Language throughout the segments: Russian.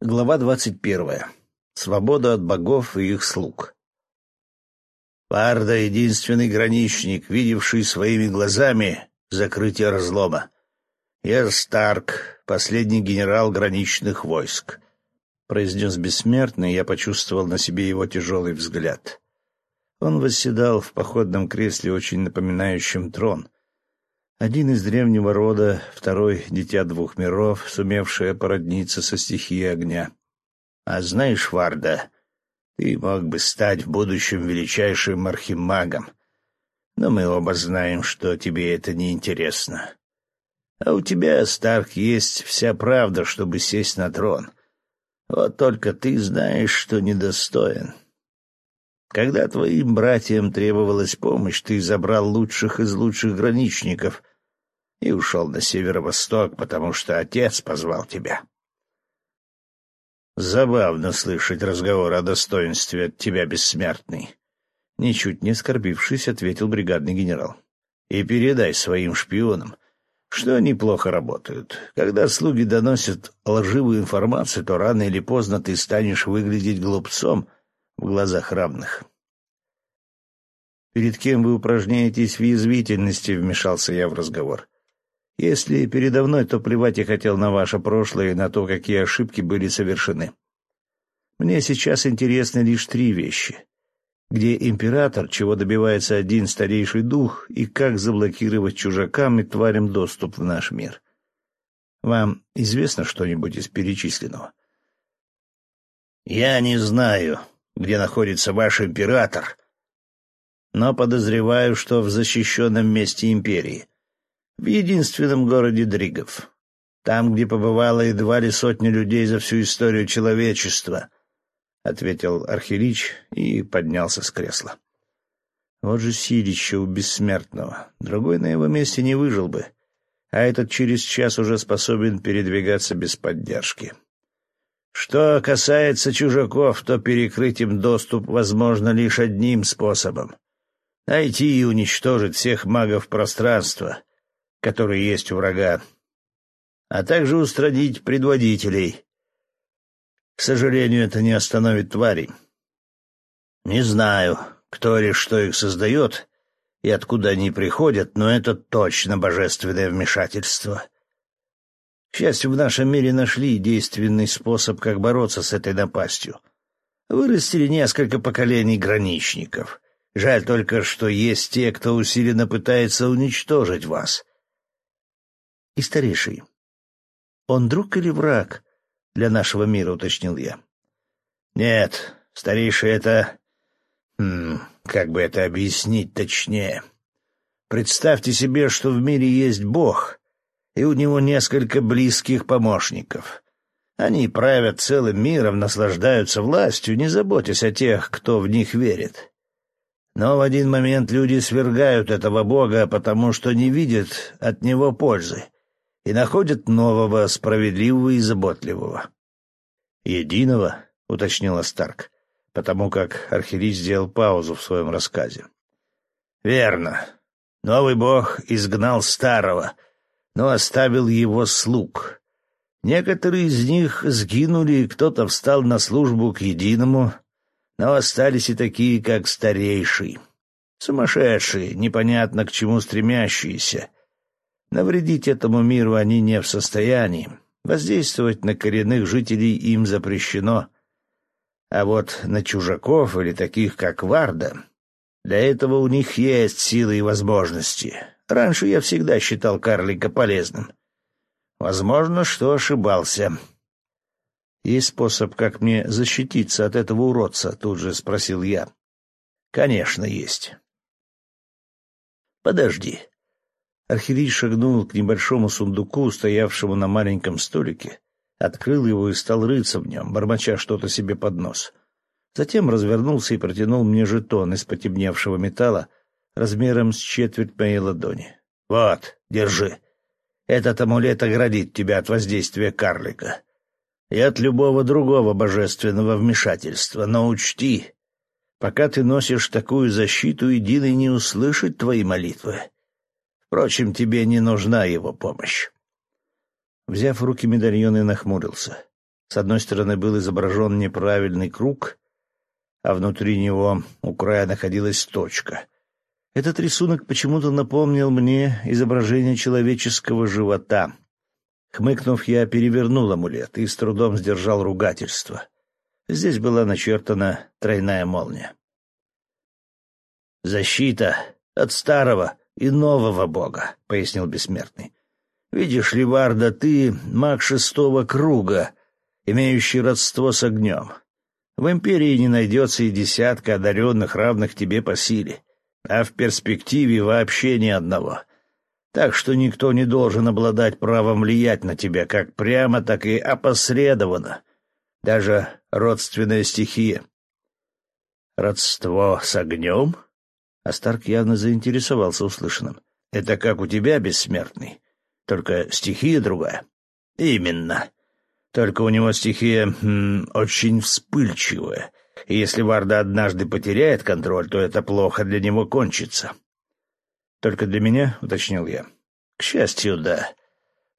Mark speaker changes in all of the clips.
Speaker 1: Глава двадцать первая. Свобода от богов и их слуг. Парда — единственный граничник, видевший своими глазами закрытие разлома. Я Старк, последний генерал граничных войск. Произнес бессмертный, я почувствовал на себе его тяжелый взгляд. Он восседал в походном кресле, очень напоминающем трон. Один из древнего рода, второй — дитя двух миров, сумевшее породниться со стихией огня. А знаешь, Варда, ты мог бы стать в будущем величайшим архимагом, но мы оба знаем, что тебе это не интересно. А у тебя, Старк, есть вся правда, чтобы сесть на трон. Вот только ты знаешь, что недостоин. Когда твоим братьям требовалась помощь, ты забрал лучших из лучших граничников и ушел на северо-восток, потому что отец позвал тебя. Забавно слышать разговор о достоинстве от тебя, бессмертный. Ничуть не оскорбившись, ответил бригадный генерал. И передай своим шпионам, что они плохо работают. Когда слуги доносят лживую информацию, то рано или поздно ты станешь выглядеть глупцом в глазах равных. «Перед кем вы упражняетесь в язвительности?» — вмешался я в разговор. Если передо мной, то плевать я хотел на ваше прошлое и на то, какие ошибки были совершены. Мне сейчас интересны лишь три вещи. Где император, чего добивается один старейший дух, и как заблокировать чужакам и тварям доступ в наш мир. Вам известно что-нибудь из перечисленного? Я не знаю, где находится ваш император, но подозреваю, что в защищенном месте империи — в единственном городе Дригов. Там, где побывало едва ли сотни людей за всю историю человечества, — ответил Архирич и поднялся с кресла. Вот же силище у бессмертного. Другой на его месте не выжил бы, а этот через час уже способен передвигаться без поддержки. Что касается чужаков, то перекрыть им доступ возможно лишь одним способом — найти и уничтожить всех магов пространства, которые есть у врага, а также устранить предводителей. К сожалению, это не остановит тварей. Не знаю, кто или что их создает и откуда они приходят, но это точно божественное вмешательство. К счастью, в нашем мире нашли действенный способ, как бороться с этой напастью. Вырастили несколько поколений граничников. Жаль только, что есть те, кто усиленно пытается уничтожить вас и старейший. Он друг или враг для нашего мира, уточнил я. Нет, старейший — это... Хм, как бы это объяснить точнее? Представьте себе, что в мире есть Бог, и у него несколько близких помощников. Они правят целым миром, наслаждаются властью, не заботясь о тех, кто в них верит. Но в один момент люди свергают этого Бога, потому что не видят от него пользы и находят нового, справедливого и заботливого. «Единого?» — уточнила Старк, потому как архиерей сделал паузу в своем рассказе. «Верно. Новый бог изгнал старого, но оставил его слуг. Некоторые из них сгинули, кто-то встал на службу к единому, но остались и такие, как старейший. Сумасшедшие, непонятно к чему стремящиеся, Навредить этому миру они не в состоянии. Воздействовать на коренных жителей им запрещено. А вот на чужаков или таких, как Варда, для этого у них есть силы и возможности. Раньше я всегда считал карлика полезным. Возможно, что ошибался. «Есть способ, как мне защититься от этого уродца?» — тут же спросил я. «Конечно, есть». «Подожди. Архирей шагнул к небольшому сундуку, стоявшему на маленьком столике, открыл его и стал рыться в нем, бормоча что-то себе под нос. Затем развернулся и протянул мне жетон из потемневшего металла размером с четверть моей ладони. — Вот, держи. Этот амулет оградит тебя от воздействия карлика и от любого другого божественного вмешательства, но учти, пока ты носишь такую защиту, единый не услышит твои молитвы. Впрочем, тебе не нужна его помощь. Взяв в руки медальон, и нахмурился. С одной стороны был изображен неправильный круг, а внутри него у края находилась точка. Этот рисунок почему-то напомнил мне изображение человеческого живота. Хмыкнув, я перевернул амулет и с трудом сдержал ругательство. Здесь была начертана тройная молния. «Защита от старого и нового бога», — пояснил бессмертный. «Видишь ли, Варда, ты маг шестого круга, имеющий родство с огнем. В империи не найдется и десятка одаренных, равных тебе по силе, а в перспективе вообще ни одного. Так что никто не должен обладать правом влиять на тебя как прямо, так и опосредованно. Даже родственная стихия. Родство с огнем? Астарк явно заинтересовался услышанным. Это как у тебя, бессмертный, только стихия другая. Именно. Только у него стихия м, очень вспыльчивая, и если Варда однажды потеряет контроль, то это плохо для него кончится. «Только для меня?» — уточнил я. «К счастью, да.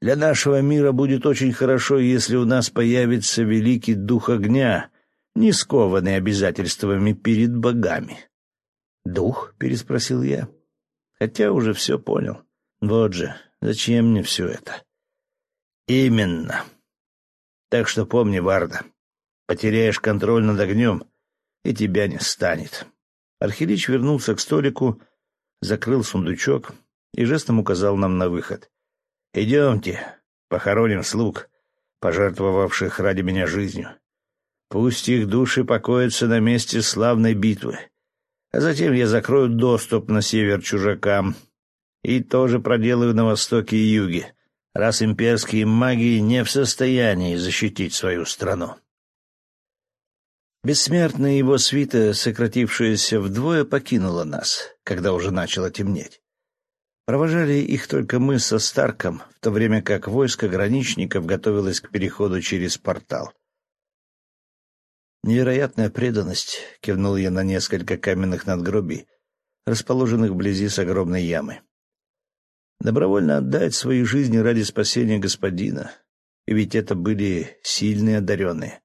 Speaker 1: Для нашего мира будет очень хорошо, если у нас появится великий дух огня, не скованный обязательствами перед богами». «Дух?» — переспросил я. Хотя уже все понял. Вот же, зачем мне все это? «Именно. Так что помни, Варда, потеряешь контроль над огнем, и тебя не станет». Архилич вернулся к столику, закрыл сундучок и жестом указал нам на выход. «Идемте, похороним слуг, пожертвовавших ради меня жизнью. Пусть их души покоятся на месте славной битвы. А затем я закрою доступ на север чужакам и тоже проделаю на востоке и юге, раз имперские маги не в состоянии защитить свою страну». Бессмертная его свита, сократившаяся вдвое, покинула нас, когда уже начало темнеть. Провожали их только мы со Старком, в то время как войско граничников готовилось к переходу через портал. «Невероятная преданность», — кивнул я на несколько каменных надгробий, расположенных вблизи с огромной ямы. «Добровольно отдать свои жизни ради спасения господина, и ведь это были сильные одаренные»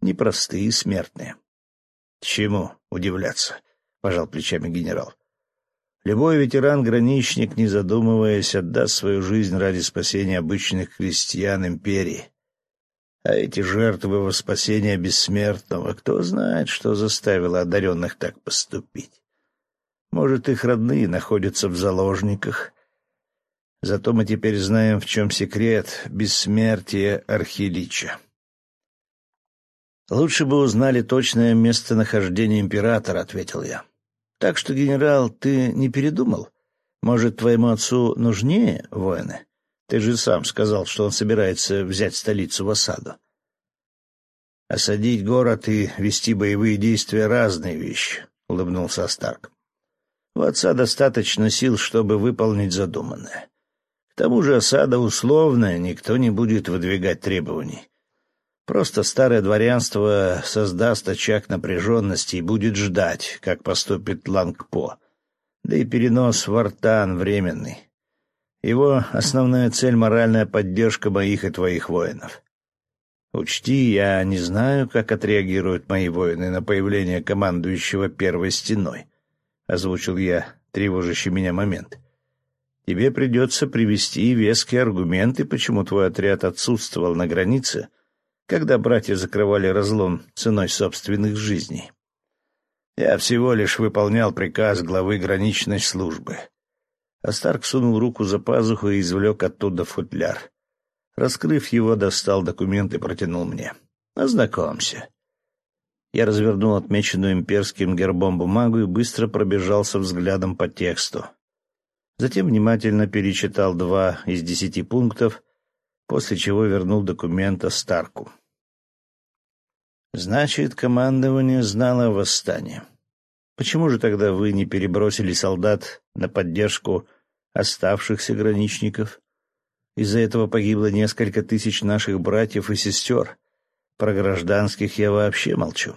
Speaker 1: непростые смертные. — Чему удивляться? — пожал плечами генерал. Любой ветеран-граничник, не задумываясь, отдаст свою жизнь ради спасения обычных крестьян империи. А эти жертвы во спасение бессмертного, кто знает, что заставило одаренных так поступить. Может, их родные находятся в заложниках. Зато мы теперь знаем, в чем секрет бессмертия Архилича. «Лучше бы узнали точное местонахождение императора», — ответил я. «Так что, генерал, ты не передумал? Может, твоему отцу нужнее воины? Ты же сам сказал, что он собирается взять столицу в осаду». «Осадить город и вести боевые действия — разные вещи», — улыбнулся Астарк. «У отца достаточно сил, чтобы выполнить задуманное. К тому же осада условная, никто не будет выдвигать требований. Просто старое дворянство создаст очаг напряженности и будет ждать, как поступит Лангпо. Да и перенос в Артан временный. Его основная цель — моральная поддержка моих и твоих воинов. Учти, я не знаю, как отреагируют мои воины на появление командующего первой стеной, — озвучил я тревожащий меня момент. Тебе придется привести веские аргументы, почему твой отряд отсутствовал на границе — когда братья закрывали разлом ценой собственных жизней. Я всего лишь выполнял приказ главы граничной службы. Астарк сунул руку за пазуху и извлек оттуда футляр. Раскрыв его, достал документ и протянул мне. «Ознакомься». Я развернул отмеченную имперским гербом бумагу и быстро пробежался взглядом по тексту. Затем внимательно перечитал два из десяти пунктов, после чего вернул документ Старку. Значит, командование знало о восстании. Почему же тогда вы не перебросили солдат на поддержку оставшихся граничников? Из-за этого погибло несколько тысяч наших братьев и сестер. Про гражданских я вообще молчу.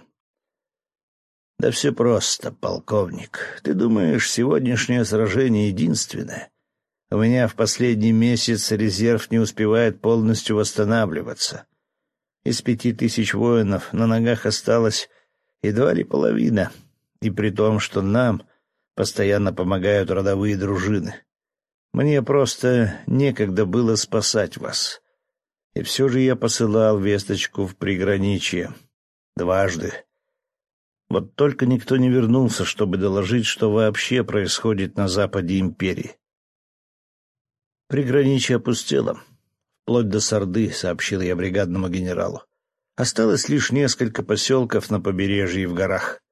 Speaker 1: Да все просто, полковник. Ты думаешь, сегодняшнее сражение единственное? У меня в последний месяц резерв не успевает полностью восстанавливаться. Из пяти тысяч воинов на ногах осталось едва ли половина, и при том, что нам постоянно помогают родовые дружины. Мне просто некогда было спасать вас. И все же я посылал весточку в приграничье. Дважды. Вот только никто не вернулся, чтобы доложить, что вообще происходит на западе империи. Приграничье опустело. Вплоть до Сарды, сообщил я бригадному генералу. Осталось лишь несколько поселков на побережье и в горах.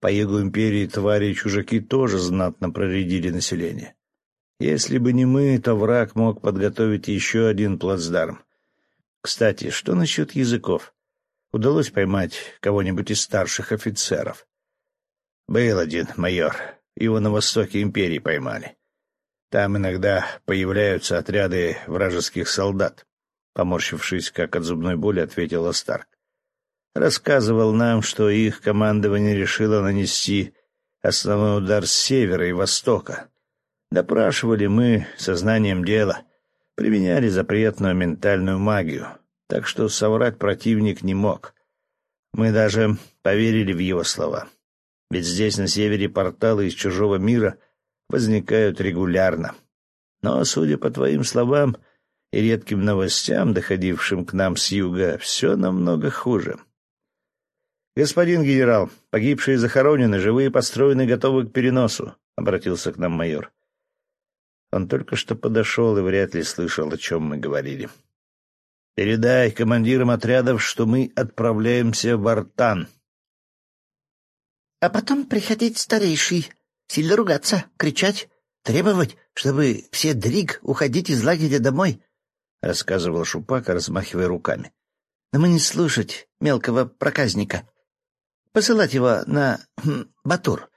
Speaker 1: По югу империи твари и чужаки тоже знатно проредили население. Если бы не мы, то враг мог подготовить еще один плацдарм. Кстати, что насчет языков? Удалось поймать кого-нибудь из старших офицеров? Был один майор. Его на востоке империи поймали. Там иногда появляются отряды вражеских солдат. Поморщившись, как от зубной боли, ответил Старк. Рассказывал нам, что их командование решило нанести основной удар с севера и востока. Допрашивали мы сознанием дела, применяли запретную ментальную магию, так что соврать противник не мог. Мы даже поверили в его слова. Ведь здесь, на севере, порталы из чужого мира возникают регулярно. Но, судя по твоим словам и редким новостям, доходившим к нам с юга, все намного хуже. «Господин генерал, погибшие захоронены, живые построены, готовы к переносу», — обратился к нам майор. Он только что подошел и вряд ли слышал, о чем мы говорили. «Передай командирам отрядов, что мы отправляемся в Артан».
Speaker 2: «А потом приходить старейший», Сильно ругаться, кричать, требовать, чтобы все дриг уходить из лагеря домой, — рассказывал Шупака, размахивая руками. Но мы не слушать мелкого проказника. Посылать его на хм, Батур.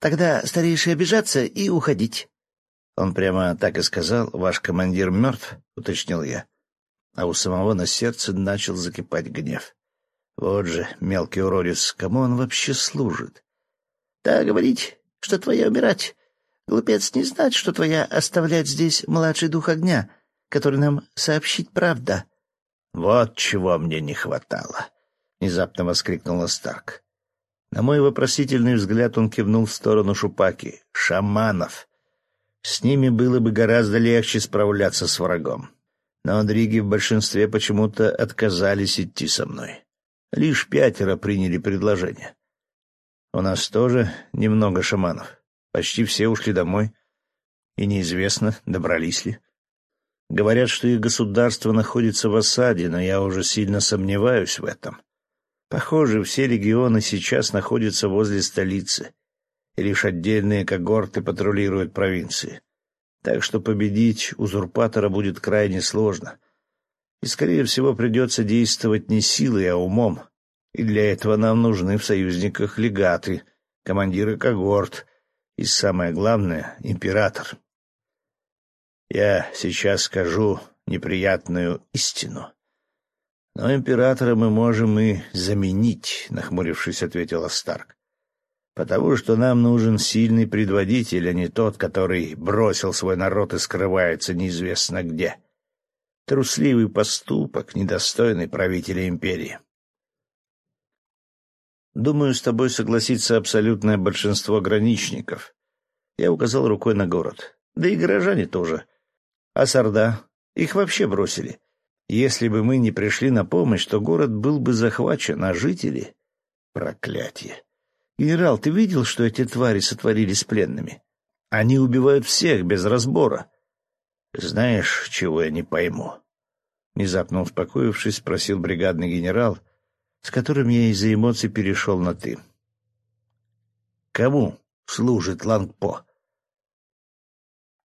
Speaker 2: Тогда старейшие обижаться и уходить.
Speaker 1: Он прямо так и сказал, ваш командир мертв, — уточнил я. А у самого на сердце начал закипать гнев. Вот же, мелкий уродец, кому он вообще служит?
Speaker 2: — Да, говорить, что твоя умирать. Глупец не знать, что твоя оставлять здесь младший дух огня, который нам сообщить правда.
Speaker 1: — Вот чего мне не хватало! — внезапно воскликнула Старк. На мой вопросительный взгляд он кивнул в сторону Шупаки. «Шаманов! С ними было бы гораздо легче справляться с врагом. Но Андриги в большинстве почему-то отказались идти со мной. Лишь пятеро приняли предложение. У нас тоже немного шаманов. Почти все ушли домой. И неизвестно, добрались ли. Говорят, что их государство находится в осаде, но я уже сильно сомневаюсь в этом. Похоже, все регионы сейчас находятся возле столицы, и лишь отдельные когорты патрулируют провинции. Так что победить узурпатора будет крайне сложно. И, скорее всего, придется действовать не силой, а умом. И для этого нам нужны в союзниках легаты, командиры когорт и, самое главное, император. Я сейчас скажу неприятную истину. Но императора мы можем и заменить, — нахмурившись, ответила Старк. Потому что нам нужен сильный предводитель, а не тот, который бросил свой народ и скрывается неизвестно где. Трусливый поступок, недостойный правителя империи. Думаю, с тобой согласится абсолютное большинство граничников. Я указал рукой на город. Да и горожане тоже. А Сарда? Их вообще бросили. Если бы мы не пришли на помощь, то город был бы захвачен, а жители... Проклятие. Генерал, ты видел, что эти твари сотворили с пленными? Они убивают всех без разбора. Знаешь, чего я не пойму? Внезапно успокоившись, спросил бригадный генерал — с которым я из-за эмоций перешел на «ты». «Кому служит Лангпо?»